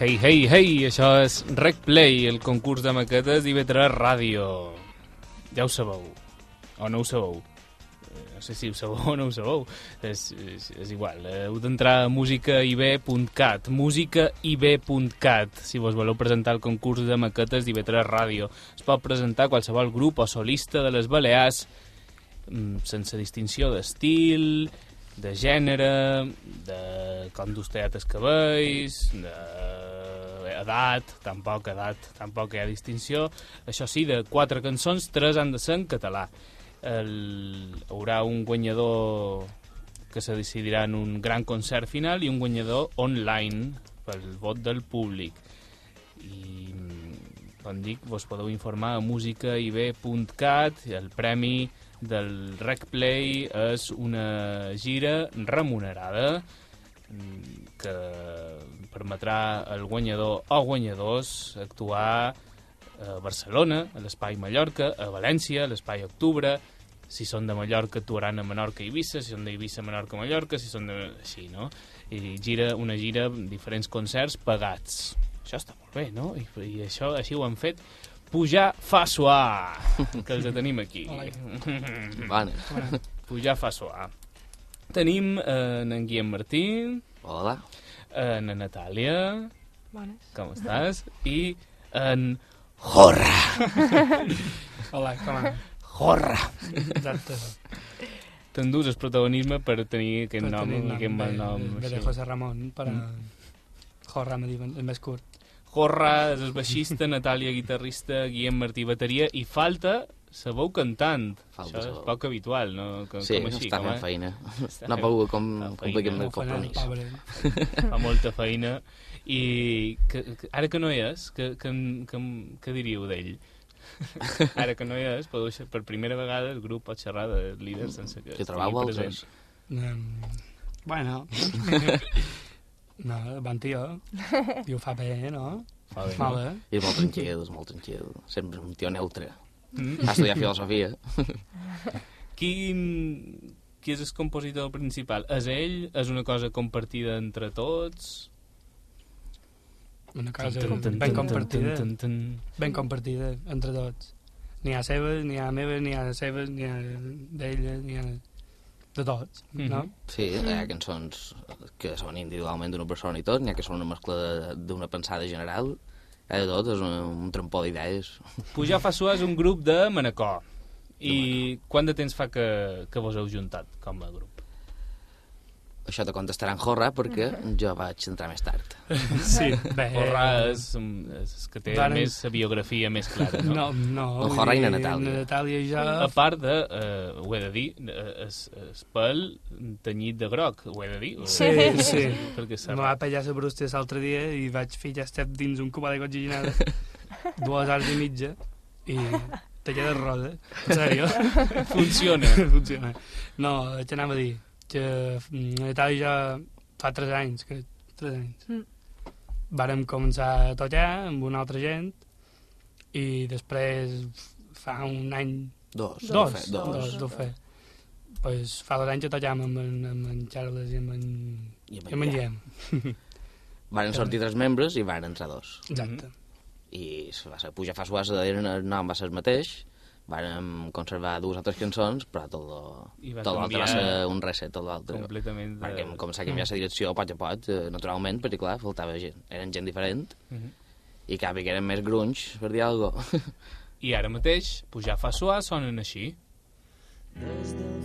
Hey, hey, hey, això és Rec Play, el concurs de maquetes d'IV3 Ràdio. Ja ho sabeu. O no ho sabeu. Eh, No sé si ho sabeu o no ho sabeu. És, és, és igual. Eh, Heu d'entrar a musicaib.cat. musicaib.cat. Si vos voleu presentar el concurs de maquetes d'IV3 Ràdio. Es pot presentar qualsevol grup o solista de les Balears mm, sense distinció d'estil, de gènere, de com d'usted els cabells, d'edat, tampoc edat, tampoc hi ha distinció. Això sí, de quatre cançons, tres han de ser en català. El, hi haurà un guanyador que se decidirà en un gran concert final i un guanyador online pel vot del públic. I, com dic, vos podeu informar a musicaib.cat, el premi del Rec Play és una gira remunerada que permetrà al guanyador o guanyadors actuar a Barcelona, a l'Espai Mallorca, a València, a l'Espai Octubre, si són de Mallorca actuaran a Menorca i Eivissa, si són d'Eivissa, Menorca, Mallorca, si són de... així, no? I gira, una gira amb diferents concerts pagats. Això està molt bé, no? I, i això així ho han fet Pujar fa suar, que els tenim aquí. Bona. Pujar fa suar. Tenim eh, en Guillem Martín, Hola. en Natàlia, Bones. com estàs? I en Jorra. Hola, com va? Jorra. Exacte. T'endús el protagonisme per tenir aquest Per nom, tenir el aquest mal nom. De sí. José Ramon, per. Mm. Jorra, me diuen, el més curt. Jorra és el baixista, Natàlia guitarrista, Guillem Martí bateria i falta sabeu cantant. Falta Això és poc habitual, no? Com, Sí, com així, està com, fent eh? feina. Està No pogut com, Fa amb el compromís. fa molta feina i que, que, ara que no hi és que, que, que, que diríeu d'ell? ara que no hi és podeu, per primera vegada el grup pot xerrar de líders sense que trobeu estigui altres. Um, bueno. no, bon tio. I ho fa bé, no? fa bé, no? bé. I és molt tranquil, és molt tranquil. Sempre un tio neutre. Mm. Ha estudiat filosofia. Quin, qui és el compositor principal? És ell? És una cosa compartida entre tots? Una cosa Tan, tan, ben compartida. tan, tan, Ben compartida entre tots. N'hi ha seves, n'hi ha meves, n'hi ha seves, n'hi ha d'ella, n'hi ha de tots, no? Mhm. Sí, hi ha cançons que són individualment d'una persona i tot, n'hi ha que són una mescla de- d'una pensada general. Ha de tot, és un, un trampó d'idees. Pujar fa suar és un grup de Manacor. I quant de temps fa que, que vos heu juntat com a grup? Això te contestarà en Jorra perquè jo vaig entrar més tard. Sí, bé. Jorra és, és que té Varen- més biografia més clara, no? No, no. Vull Jorra i dir, na Natàlia. Na Natàlia i jo... A part de, eh, ho he de dir, eh, es, es pèl tenyit de groc, ho he de dir. Sí, sí. Perquè s'ha... Me va pillar la brústia l'altre dia i vaig ficar estem dins un cubà d'aigua oxigenada dues hores i mitja i talla de roda. En sèrio? Funciona. Funciona. No, què anava a dir? Que mm, Natàlia ja fa tres anys, que tres anys. Mm. Vàrem començar a tocar amb una altra gent i després fa un any Dos. Dos, de fet, dos, dos. dos, dos fer. Pues fa dos anys que tocam amb, en, amb en Charles i amb en, I i amb en Guillem. Varen sortir tres membres i van entrar dos. Exacte. I se va ser Puja fa suas, el nom va ser el mateix, van conservar dues altres cançons, però tot, lo, I tot l'altre va ser un reset, tot l'altre. completament de... Perquè hem començat a canviar la direcció a poc a poc, naturalment, perquè clar, faltava gent. Eren gent diferent, Mhm. i cap que eren més grunys, per dir alguna cosa. I ara mateix, pujar fa suar sonen així. Des del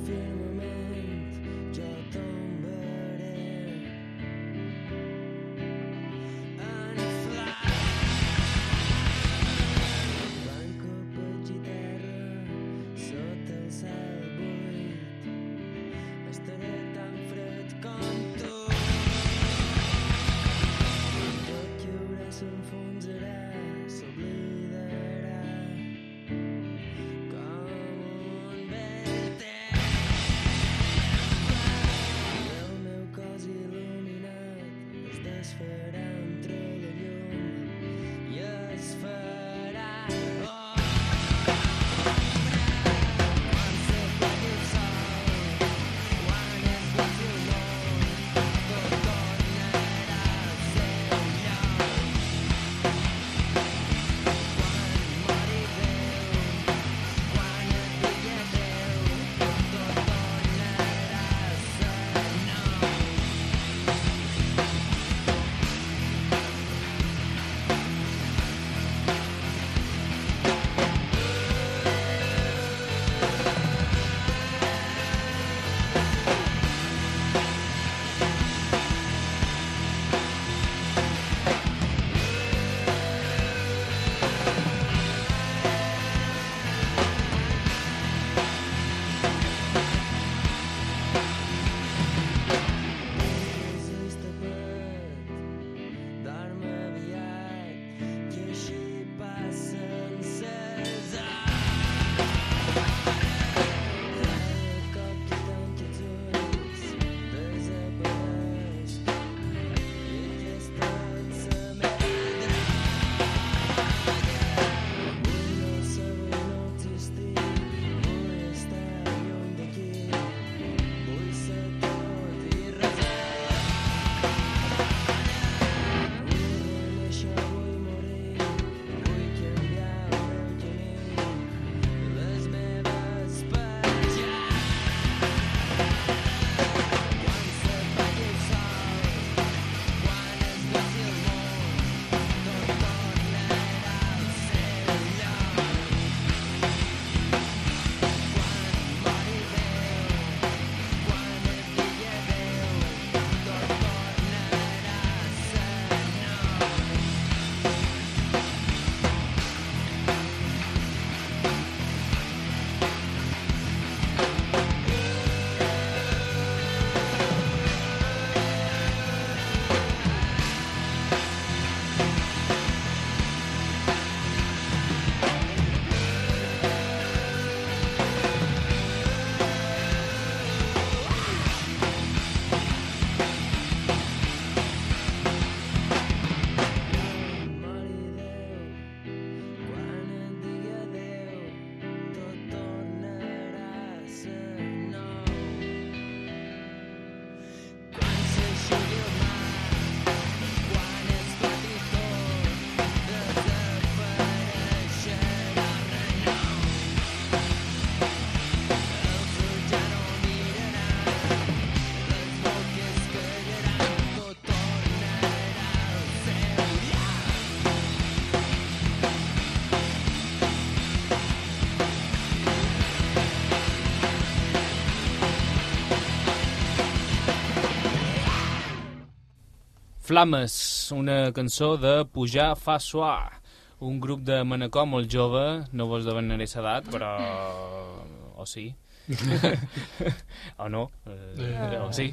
Flames, una cançó de Pujar fa suar, un grup de Manacor molt jove, no vos devenaré l'edat, però... o sí. o no, eh, o sí,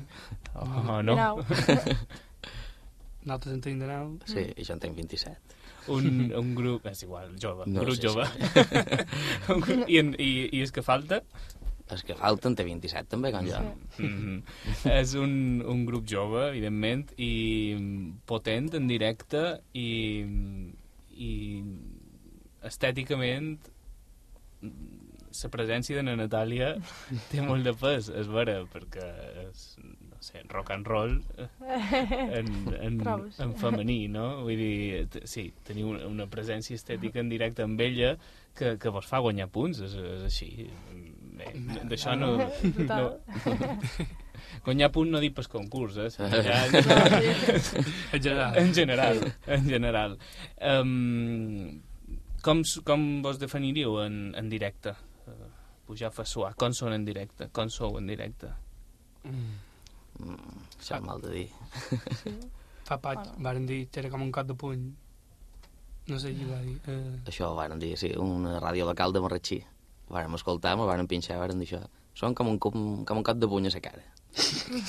o, o no. Nosaltres en tenim de nou. Sí, i jo en tenc 27. Un, un grup, és igual, jove, un No, grup sí, jove. Un grup- I, en- i, I és que falta? Els que falten té 27 també, com jo. Mm -hmm. és un, un grup jove, evidentment, i potent en directe i, i estèticament la presència de la Natàlia té molt de pes, és vera, perquè és, no sé, rock and roll en, en, en femení, no? Vull dir, sí, teniu una, una presència estètica en directe amb ella que, que vos fa guanyar punts, és, és així. D'això no, Total. Guanyar punt no dic pas concurs, eh? Ja, En general. en general, en general. Um, com, com vos definiríeu en, en directe? Uh, pujar fa suar. Com són en directe? Com sou en directe? Mm. Mm, això és mal de dir. Fa paig, Bueno. varen dir que era com un cop de puny. No sé qui va dir. Eh, Això ho varen dir, sí, una ràdio local de Marratxí. Vàrem escoltar, me varen pinxar, varen dir això. Són com un, cop, com un cop de puny a la cara.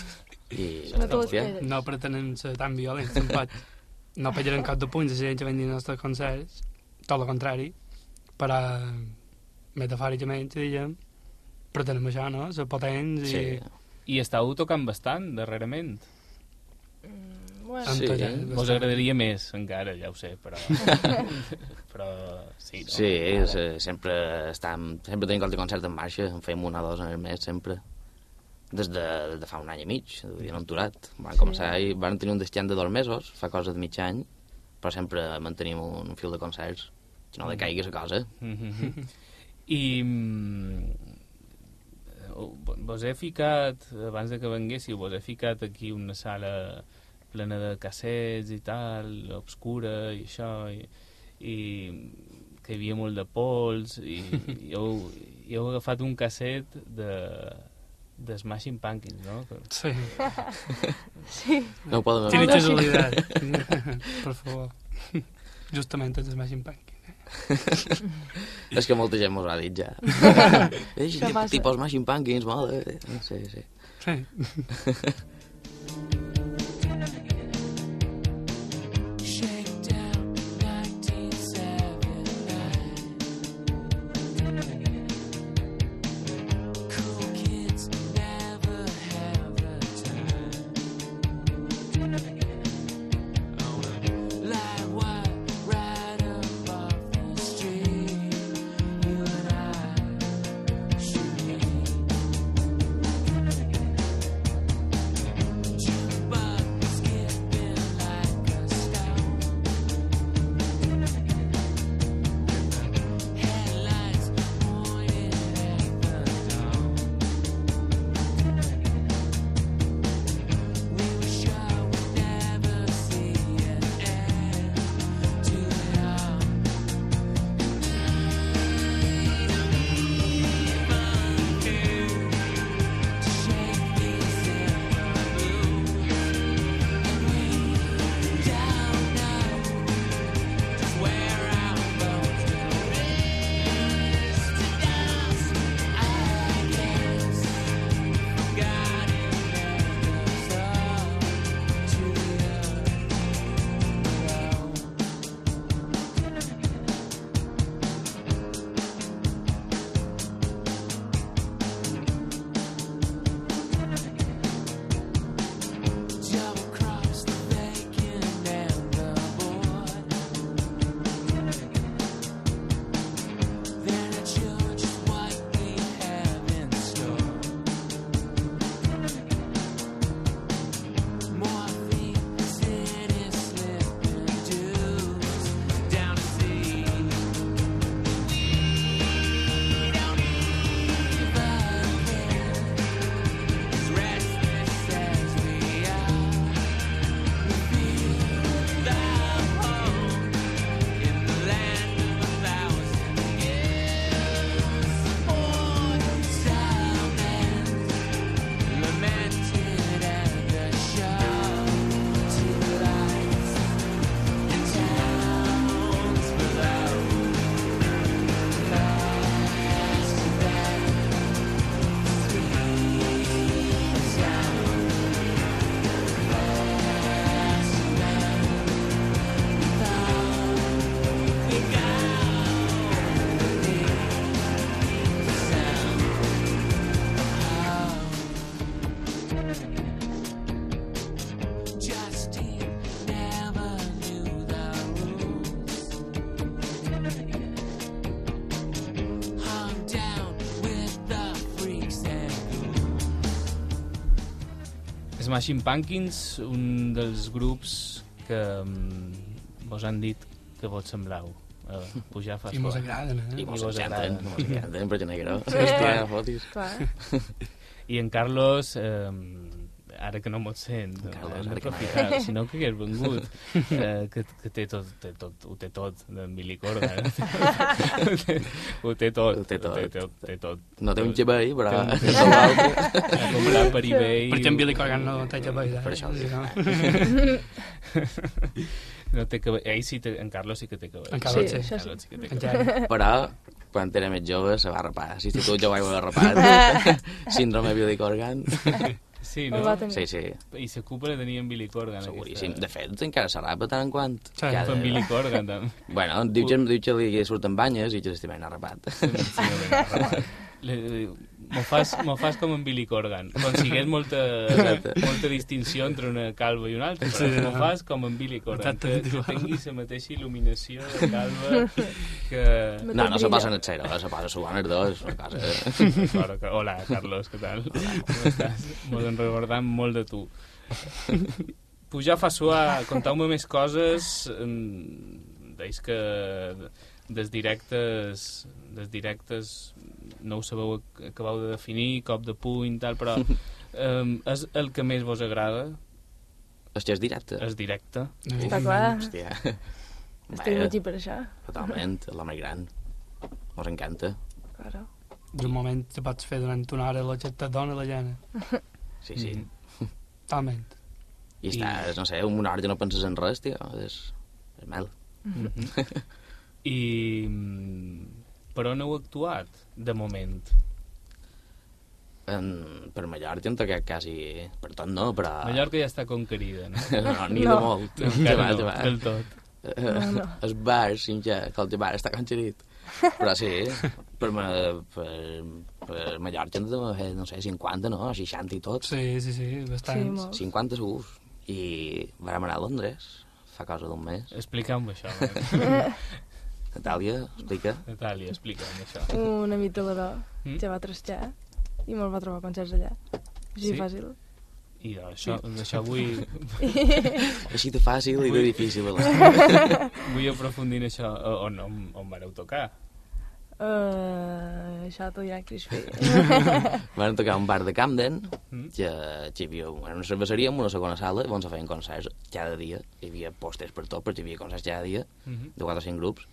I, No hòstia, esperes. no pretenen ser tan violents, tampoc. No pegaran cap de punys a la gent que ven als nostres concerts, tot el contrari, però metafòricament, diguem, pretenem això, no? Ser potents i... sí. I estàu tocant bastant, darrerament. Bueno, Sí. bastant. agradaria més, encara, ja ho sé, però... però sí, no? Sí, és, eh, sempre estem, sempre tenim qualque concert en marxa, en fem una o dos en el mes, sempre. Des de, des de fa un any i mig, vull dir, no han aturat. Van començar i van tenir un descans de dos mesos, fa cosa de mig any, però sempre mantenim un, un fil de concerts, que no decaigui la cosa. Mhm. I mm, eh, vos he ficat, abans de que venguéssiu, vos he ficat aquí una sala plena de cassets i tal, obscura i això, i, i que hi havia molt de pols, i, i heu, i heu agafat un casset de, de Smashing Pumpkins, no? Que- Sí, sí. No ho poden veure. així. casualitat. Per favor. Justament els Smashing Pumpkins. És que molta gent mos ho ha dit ja. Eix, tipus Smashing Pumpkins, mola. Sí, sí. Sí. Smashing Pumpkins, un dels grups que mm, vos han dit que vos sembleu. Uh, pujar fa I mos agraden, eh? I mos vos encanten, agrada. mos encanten, perquè negre. Sí. Fotis. Clar. I en Carlos, eh, ara que no mos sent, que no d'aprofitar, si no que hagués vengut, eh, que, que té tot, té tot, ho té tot, d'en Billy Corgan. ho, té, ho té tot. Ho té tot. Ho té, tot, té tot. No té un xavell, però Té un- l'altre. Ha comprat per eBay. Perquè en Billy Corgan no té cabell, eh? Per això no? No té cabell. Ell sí té, en Carlos sí que té cabell. En Carlos Sí, sí. En Carlos sí que té cabell. Però, quan era més jove, se va rapar. A l'institut jo vaig haver rapat. Síndrome Billy Sí, El no? va tenir. Sí, sí, I la culpa la tenia en Billy Corgan. seguríssim. De fet, encara se rapa tant en quant. Sí, Amb en Billy Corgan, també. Bueno, diu que, diu que li surten banyes i que l'estimem ha rapat. Sí, M'ho fas, fas com en Billy Corgan. Consigués molta, Exacte. molta distinció entre una calva i una altra, però Sí, m'ho no. fas com en Billy Corgan, que, que tingui la mateixa il·luminació de calva que... No, no se posen el cero, se posa suant els dos, una cosa... Claro, que... Hola, Carlos, què tal? Com estàs? Mos en molt de tu. Pujar fa suar, contau-me més coses. mm, Deis que des directes, des directes no ho sabeu, ac- acabeu de definir, cop de puny, tal, però um, és el que més vos agrada, que és directe. és directe. Està clar. Hòstia. Estic aquí per això. totalment, l'home gran. Ens encanta. Claro. I un moment te pots fer durant una hora la que et dona la llana. Sí, sí. Mhm. Totalment. I estàs, no sé, una hora que no penses en res, tio. És, és mel. Mhm. I mm, per on heu actuat, de moment? En, per Mallorca hem tocat quasi... Per tot no, però... Mallorca ja està conquerida, no? no, ni No. de molt. Encara va, no, ja va. del tot. No, no. El bar, ja, que el bar està conxerit. Però sí, per, ma, per, per Mallorca hem de fer, no sé, 50, no? 60 i tot. Sí, sí, sí, Sí, bastant. molt. 50 segurs. I vam anar a Londres fa cosa d'un mes. Explica'm això, home. Natàlia, explica. Natàlia, explica'm això. Un amic de Mm? ja va trastar i me'l va trobar concerts allà. Així Sí? fàcil. I això, això vull, Així de fàcil i de difícil. alhora. vull aprofundir en això. On, on, on vareu tocar? Uh, això t'ho dirà Cris. Vam tocar a un bar de Camden, Mm? que, que hi havia una cerveseria amb una segona sala, on se feien concerts cada dia. Hi havia pòsters per tot, perquè hi havia concerts cada dia, Mhm. de 4 o 5 grups.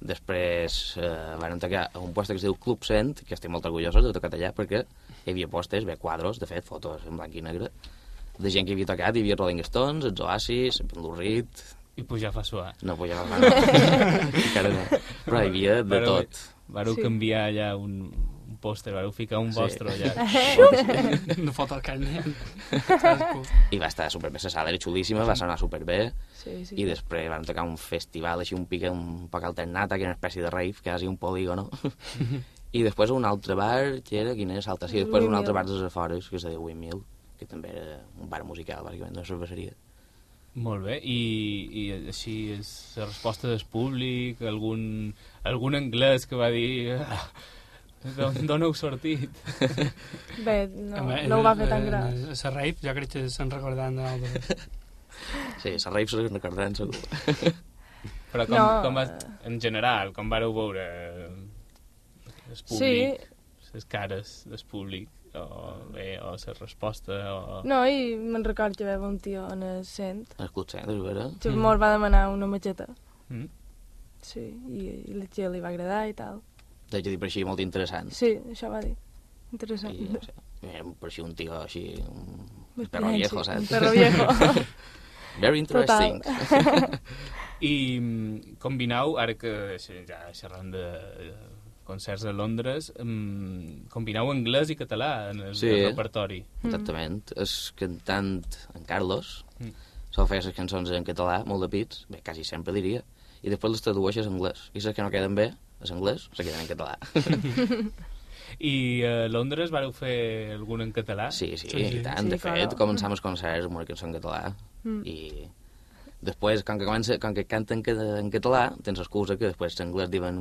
Després eh, van tocar a un poste que es diu Club Cent, que estic molt orgullosos de tocar allà, perquè hi havia pòsters, bé, quadros, de fet, fotos en blanc i negre, de gent que havia tocat, hi havia Rolling Stones, els Oasis, Reed, I pujar fa suar. no agafar, no. encara no, però hi havia de tot. Vareu Sí. canviar allà un, un pòster, vareu ficar un Sí. vostre allà. No fot el carnet. I va estar superbé, la sala era xulíssima, va sonar superbé, Sí, sí. i després van tocar un festival així un pic un poc alternat, que era una espècie de rave, quasi un polígono. I després un altre bar, que era, quin era l'altre? Sí, després un altre bar dels afores, que es deia Windmill, que també era un bar musical, bàsicament, una cerveseria. Molt bé, i, i així és la resposta del públic, algun, algun anglès que va dir "Ah, d'on heu sortit? Bé, no, Home, no ho va fer eh, tan gras. A la rave jo crec que se'n recordant d'altres. Sí, la rave se recordaran segur. Però com, No, com va, eh. en general, com vareu veure el Sí, públic, les cares del públic, o bé, o la resposta, o... no, i me'n record que havia un tio en el cent El Club Cent, és vera? que Mm. mm. va demanar una matxeta. Mm? Sí, i, i la tia li va agradar i tal. De que dir per així molt interessant. Sí, això va dir. Interessant. I, no sé, em pareixia un tio així, un perro viejo, saps? Un perro viejo. Very interesting. I mm, combinau, ara que ja xerrant de eh, concerts a Londres, mm, combinau anglès i català en el, Sí. el repertori. Exactament. És cantant en Carlos, Mm. sol fer les cançons en català, molt de pits, bé, quasi sempre diria, i després les tradueixes en anglès. I les que no queden bé, és anglès, se queden en català. I a Londres vareu fer algun en català? Sí, sí, Sí, sí. i tant. Sí, de fet, claro. començam els concerts amb una cançó en català, Mm. i després, com que, comença, com que canta en, en català, tens excusa que després en anglès diuen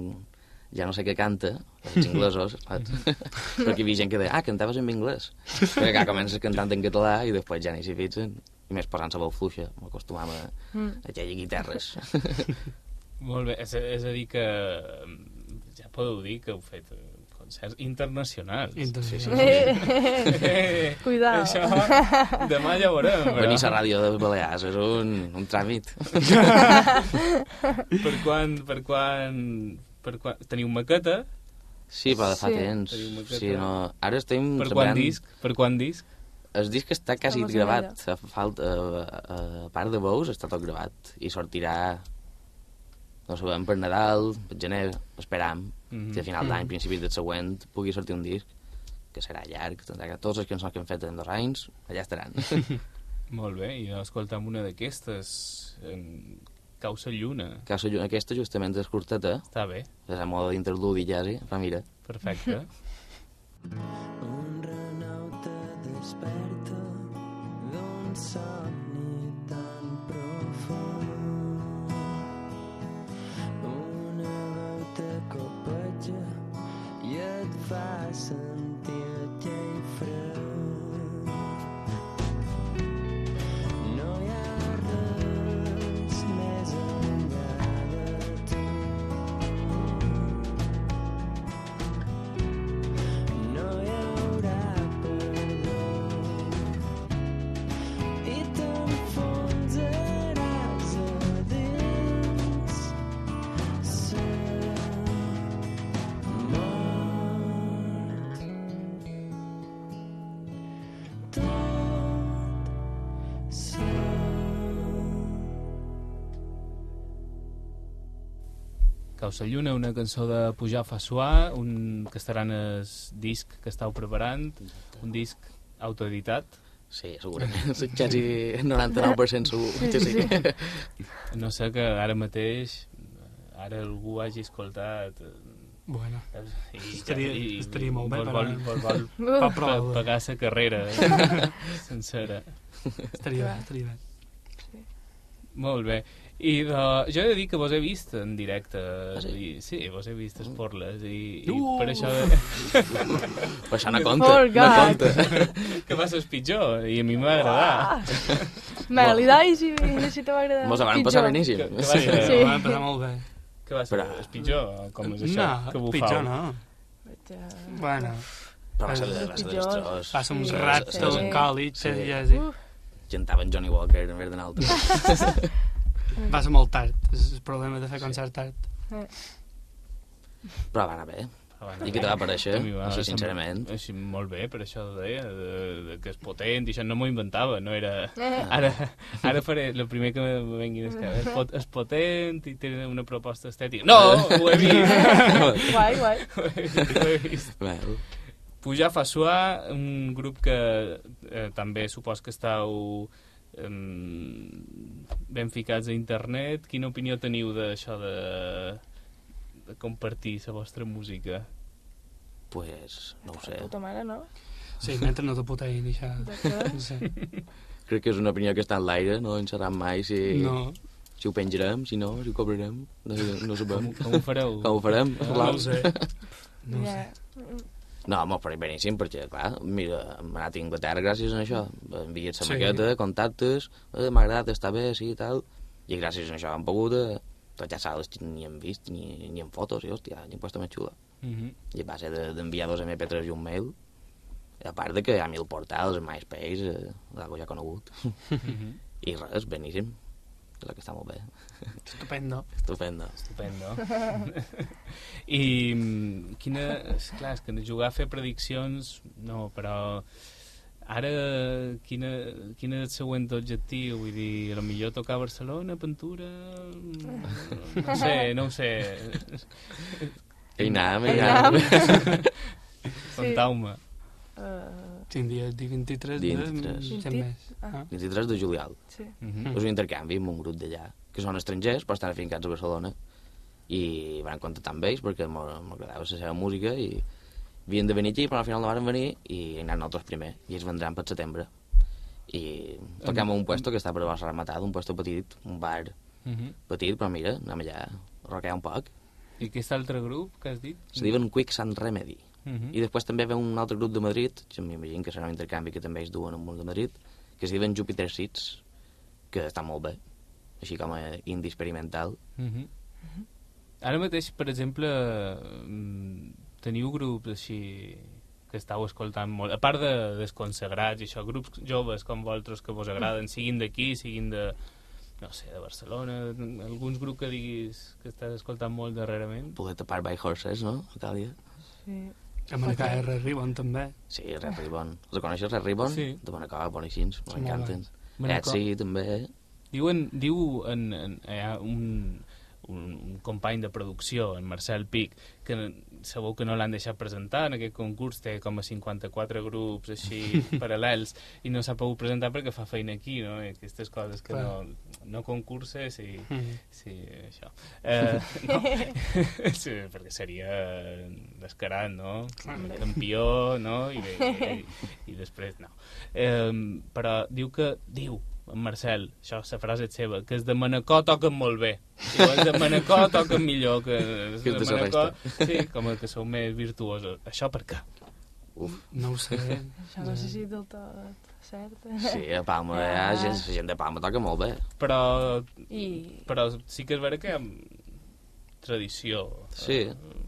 ja no sé què canta, els inglesos, saps? perquè hi havia gent que deia, ah, cantaves en anglès. perquè clar, comences cantant en català i després ja ni s'hi fixen, i més posant-se veu fluixa, m'acostumam a, Mm. a aquelles guitarres. Molt bé, és, és a dir que mm, ja podeu dir que heu fet eh, concerts internacionals. Internacional. Eh, Cuidao. Això demà ja ho veurem. Però... Venir a ràdio de Balears és un, un tràmit. Per quan, per quan, per quan... Teniu maqueta? Sí, però de fa Sí. temps. Sí, no... Ara estem Per quan treballant... disc? Per quan disc? El disc està quasi Estamos gravat. A, falta, a, a part de veus està tot gravat. I sortirà, no sabem, per Nadal, per gener, esperam. Mhm. Que a final d'any, Mhm. principis del següent, pugui sortir un disc que serà llarg, tindrà que totes les cançons que hem fet en dos anys, allà estaran. Molt bé, i escoltam una d'aquestes, en Causa Lluna. que això- aquesta justament és curteta, Està bé, és a moda d'interludi ja, sí, però mira. perfecte. Un renou te desperta d'un somni fa Causa Lluna, una cançó de Pujar fa suar, un que estarà en el disc que estàu preparant, un disc autoeditat. Sí, segurament. Quasi 99% segur que sí. No sé que ara mateix, ara algú hagi escoltat Bueno, i, Estaria- estaria molt bé, vol, vol, vol, vol prou. pagar la carrera eh, sencera. Estaria bé, estaria bé. Molt bé. I de, jo he de dir que vos he vist en directe. Ah, sí? I, sí, vos he vist esporles i, i Uh! per això de, Però això no compta, Oh, no God. compta. que va ser pitjor i a mi m'ha agradat. Me li dais i, i si te va agradar. Mos van passar beníssim. Que- que va ser- sí. Sí. va empezar molt bé. Que va ser Però- el pitjor? Com és això? No, que bufau? pitjor no. Ja. Bueno, Però va ser de, va ser de Pitjor. destrós. passa uns Sí, rats sí. del college, Sí. sí. Uf, Gentava en Johnny Walker en vez d'un altre. Va ser molt tard, és el problema de fer concert tard. Però va anar bé. I què te va aparèixer? va Així, sincerament. Així, molt bé, per això ho deia, de, de, que és potent, i això no m'ho inventava, no era... Eh. Ara, ara faré, el primer que me vengui és que és, pot, és potent i té una proposta estètica. No, ho he vist! guai, guai. ho he vist, ho he vist. Well, Pujar fa suar, un grup que eh, també supos que estàu ben ficats a internet. Quina opinió teniu d'això de, de compartir la vostra música? pues, no ho sé. Puta mare, no? Sí, mentre no te això. Exacte. No sé. Crec que és una opinió que està en l'aire, no en sabem mai si, No, si ho penjarem, si no, si ho cobrarem. No, no ho sabem. Com, com ho fareu? Com ho farem? Ah, no Blau? ho sé. No ho sé. Ja. No, m'ho faré beníssim, perquè, clar, mira, hem anat a Inglaterra gràcies a això. Enviat la Sí. maqueta, contactes, eh, m'ha agradat, està bé, sí, i tal. I gràcies a això hem pogut, eh, tot ja saps, ni hem vist, ni, ni en fotos, i hòstia, ni puesto més xula. Mhm. I a base de- d'enviar dos MP3 i un mail, a part de que hi ha mil portals, MySpace, eh, algo ja conegut. Mhm. I res, beníssim. El que està molt bé. Estupendo. Estupendo. Estupendo. I mm, quina... És clar, és que jugar a fer prediccions, no, però ara quina, quin és el següent objectiu? Vull dir, a lo millor tocar a Barcelona, Pentura... mm, No sé, no ho sé. Einam, Einam. Einam. Contau-me. Uh, Quin dia? Dia 23 Dia de... 23. Set més. Ah. Ah. 23 de juliol. sí. Mhm. És un intercanvi amb un grup d'allà, que són estrangers, però estan afincats a Barcelona. I van contactar amb ells perquè m'ag- m'agradava la seva música i havien de venir aquí, però al final no van venir i anaran nosaltres primer. I ells vendran per setembre. I toquem a un puesto que està per Barcelona Matat, un puesto petit, un bar Mhm. petit, però mira, anem allà a roquear un poc. I aquest altre grup que has dit? Se diuen Quicksand Remedy. Mhm. I després també ve un altre grup de Madrid, que m'imagino que serà un intercanvi que també es duen amb un de Madrid, que es diuen Jupiter Seeds, que està molt bé, així com a indie experimental. Mhm. Ara mateix, per exemple, mm, teniu grups així que estàu escoltant molt, a part de desconsagrats i això, grups joves com vosaltres que vos agraden, siguin d'aquí, siguin de, no sé, de Barcelona, alguns grups que diguis que estàs escoltant molt darrerament? Poder tapar by horses, no, Natàlia? Sí. A Manacà R Ribbon també. Sí, Red Ribbon. Els coneixes, Red Ribbon? Sí. De Manacor, boníssims, Sí, m'encanten. Etsy, també. Diuen, diu en, en, hi ha un, un, un company de producció, en Marcel Pic, que segur que no l'han deixat presentar en aquest concurs, té com a 54 grups així paral·lels i no s'ha pogut presentar perquè fa feina aquí, no? I aquestes coses que Clar. no, no concurses i... Mm. Sí, això. Eh, no, sí, perquè seria descarat, no? Hombre. Campió, no? I, bé, i, i després no. Eh, però diu que... Diu, en Marcel, això, la frase és seva, que els de Manacor toquen molt bé. Diu, els de Manacor toquen millor que els Que de de Manacor. Sí, com que sou més virtuosos. Això per què? Uf, No ho sé. Això no sé si del tot cert. sí, a Palma, hi ha gent, la gent de Palma toca molt bé. Però, I... però sí que és vera que hi ha tradició. Sí. Eh,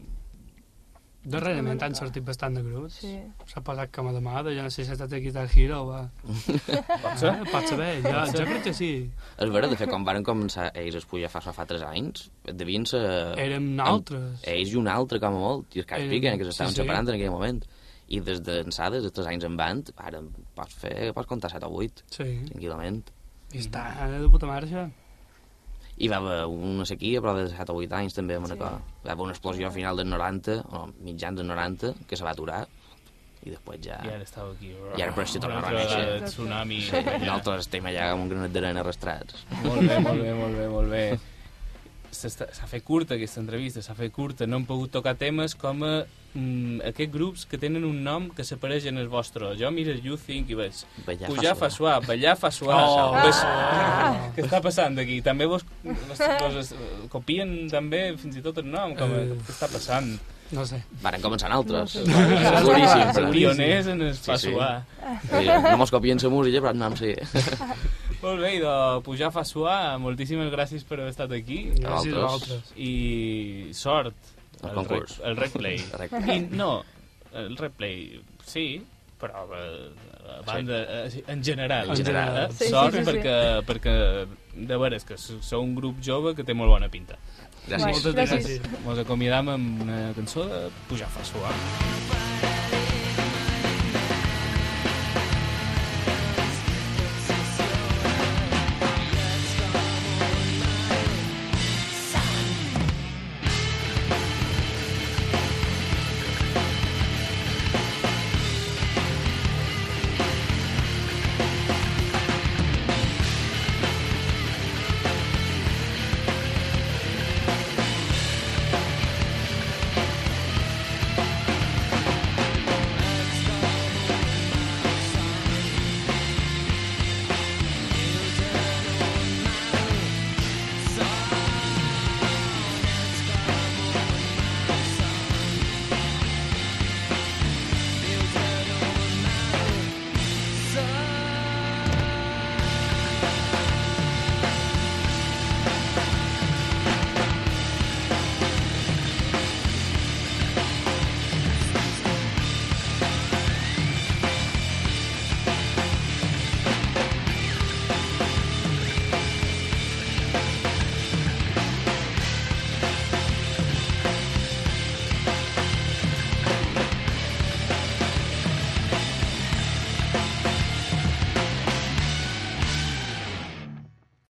Darrerament han sortit bastant de grups. Sí. S'ha posat com a de moda, jo no sé si ha estat aquí Guitar Hero va. Pot ser? Eh, pot saber, jo, jo crec que sí. És vera, de fet, quan van començar ells a pujar fa, fa 3 anys, devien ser... Érem nosaltres. Ells i un altre, com a molt, i els que Eh, expliquen, que s'estaven sí, sí. separant en aquell moment. I des d'ençà, des de 3 anys en band, ara pots fer, pots comptar 7 o 8, Sí. tranquil·lament. I està de puta marxa. I va haver una sequia, però de 7 o 8 anys també a Manacor. Sí. Va haver una explosió a final dels 90, o mitjans dels 90, que se va aturar, i després ja... I ara estàu aquí. I ara potser torna a renéixer. tsunami. Sí, nosaltres estem allà amb un granet d'arena arrastrats. Molt bé, molt bé, molt bé, molt bé. S'ha fet curta aquesta entrevista, s'ha fet curta. No hem pogut tocar temes com a, mm, aquests grups que tenen un nom que s'apareix en el vostre. Jo miro el You Think i veig Ballar pujar fa suar. suar, ballar fa suar. Oh! Ves- Què està passant aquí? També vos, vos, vos eh, copien també fins i tot el nom? Com, Eh. què està passant? No sé. Varen començar altres. No sé. Seguríssim, però... pioners en el fa Sí, sí. suar. No mos copien la música, però el nom sí. Molt bé, i de pujar fa suar, moltíssimes gràcies per haver estat aquí. Gràcies a vosaltres. i sort El al concurs. rec- el replay Rec- I, no, el replay sí, però eh, a banda, eh, en general, En general. eh? Sí, sí, sort sí, sí. perquè, perquè de veres que sou un grup jove que té molt bona pinta Gràcies. Moltes Gràcies. gràcies. mos acomiadam amb una cançó de Pujar fa suar